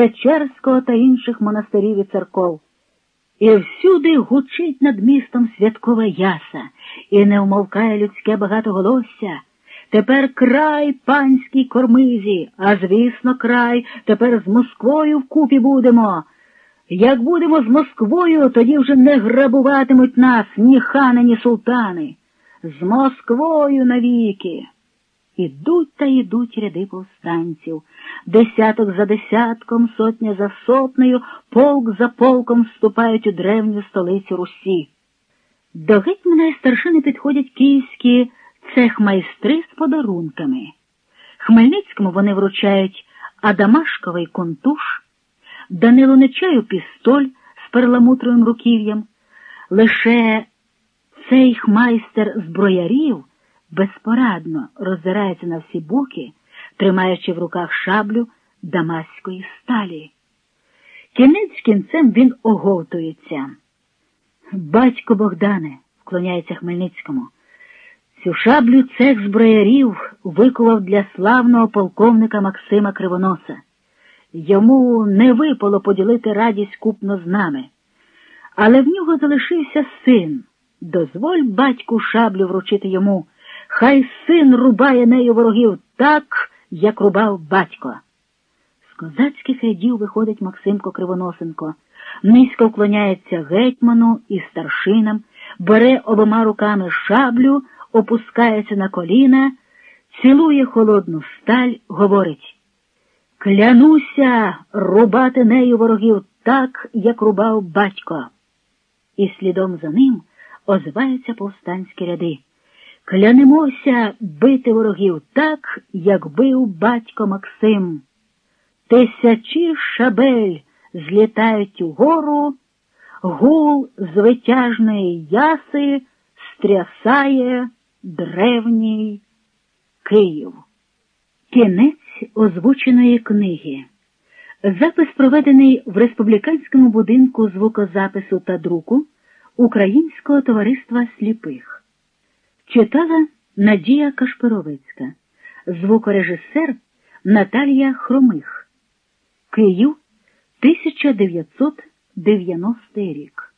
Печерського та інших монастирів і церков. І всюди гучить над містом святкова яса, і не вмовкає людське багатоголосся. Тепер край панській кормизі, а звісно, край, тепер з Москвою вкупі будемо. Як будемо з Москвою, тоді вже не грабуватимуть нас ні хани, ні султани. З Москвою навіки. Ідуть та йдуть ряди повстанців. Десяток за десятком, сотня за сотнею, полк за полком вступають у древню столицю Русі. До гетьмана і старшини підходять київські цехмайстри з подарунками. Хмельницькому вони вручають Адамашковий контуш, Данилу Нечаю пістоль з перламутровим руків'ям. Лише цей майстер зброярів безпорадно роззирається на всі боки, тримаючи в руках шаблю дамаської сталі. Кінець кінцем він оговтується. Батько Богдане, вклоняється Хмельницькому, цю шаблю цех зброярів викував для славного полковника Максима Кривоноса. Йому не випало поділити радість купно з нами. Але в нього залишився син. Дозволь батьку шаблю вручити йому. Хай син рубає нею ворогів так, як рубав батько. З козацьких рядів виходить Максимко Кривоносенко, низько вклоняється гетьману і старшинам, бере обома руками шаблю, опускається на коліна, цілує холодну сталь, говорить Клянуся рубати нею ворогів так, як рубав батько. І слідом за ним озиваються повстанські ряди. Клянемося бити ворогів так, як бив батько Максим. Тисячі шабель злітають угору, гул звитяжної яси стрясає древній Київ. Кінець озвученої книги. Запис проведений в республіканському будинку звукозапису та друку Українського товариства сліпих. Читала Надія Кашпировицька, звукорежисер Наталія Хромих. Київ 1990 рік.